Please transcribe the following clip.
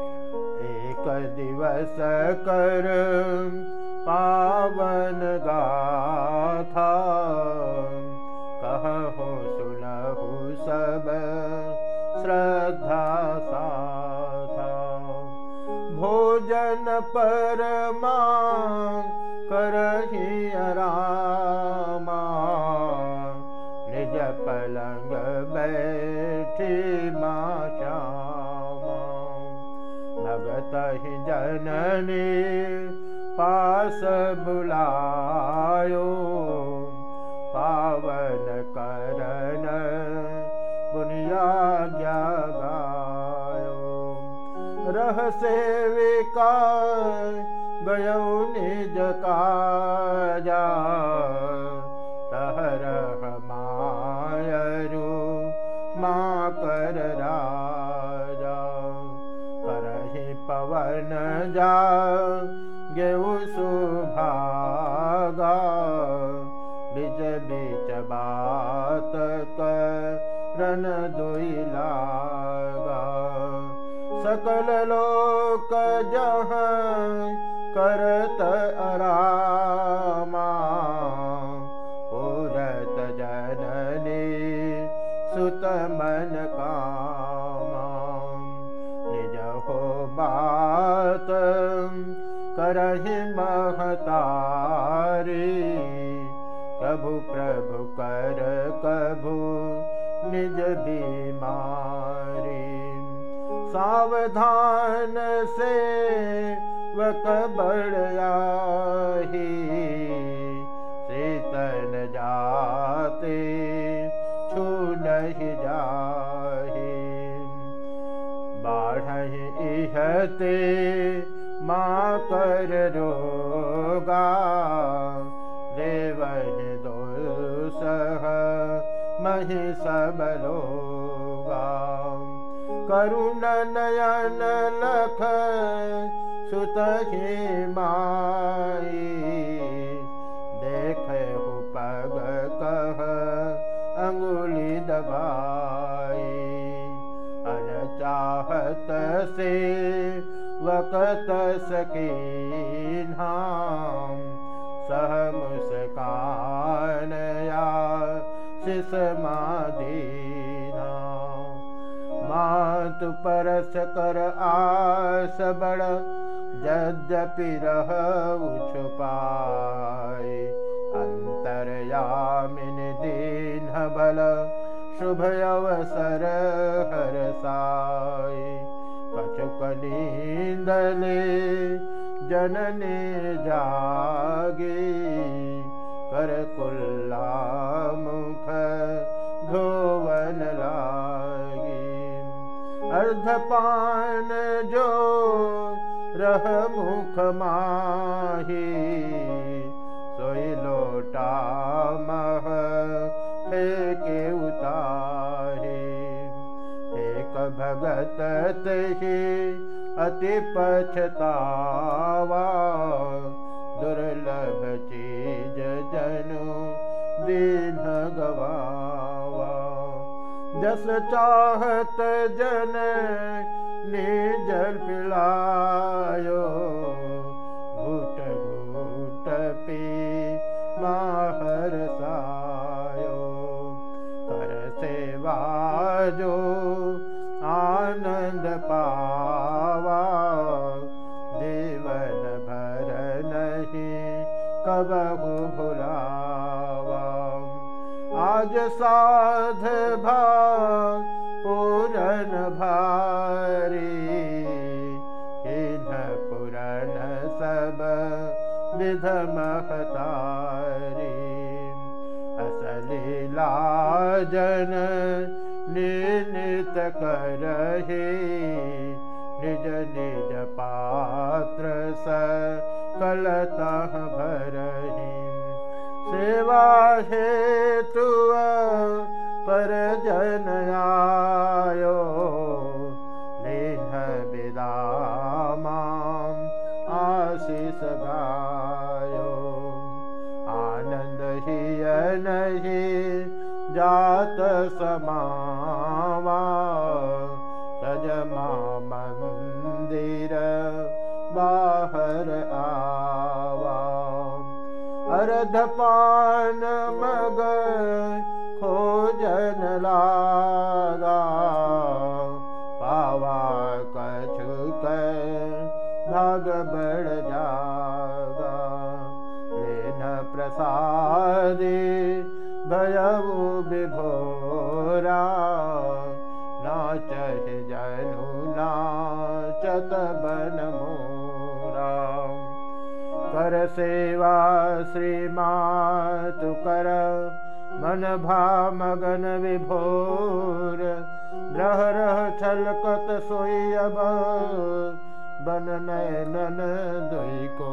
एक दिवस कर पावन गाथा। कहु सुनहु सब श्रद्धा साथा। भोजन परमा करहि रामा जननी पास बुलायो। पावन रह सेविका गयो। निज काजा पवन जा गेऊ सुभागा बिच बिच बात करन दुई लागा। सकल लोक जहाँ कर कभु निज बीमारी। सावधान से वक बड़याही सीतन जाते छू नहीं जाही। बाढ़ इहते माँ कर रोगा मही सब लोगा करुण नयन लख सुतहि से वकत सकीनाम सह मुस्कान मादीना मातु परस कर आस बड़ यद्यपि रह छुपाए। अंतरयामिन दीन बल शुभ अवसर हर साई कछुक नींदले जनने जागे कर कुल्ला मुख धोवन लागे अर्धपान जो रह मुख माही सोई लोटा मह फेके उतारे एक भगत तही अति पछतावा दुर्लभ जनु दीन गवावा जस चाहत जन निर्जल पिलायो। घूट घूट पी माहर सायो। कर सेवा जो आनंद पावा। देवन भर नहीं कबहु भुलावा आज साध भा पूरन भारी। असली लाजन नित करहे। निज निज पात्र स कलतः भरहि। सेवा हेतु आशीष गायो आनंद ही नहीं जात समावा। सजमा मंदिर बाहर आवा। अर्धपान मग प्रसादे भयऊ विभोरा। नाच जनु नाचत बन मोरा कर सेवा श्रीमातु कर मन भा मगन विभोर। रह रह बन नैनन दुई को